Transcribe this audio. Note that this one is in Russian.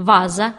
ваза.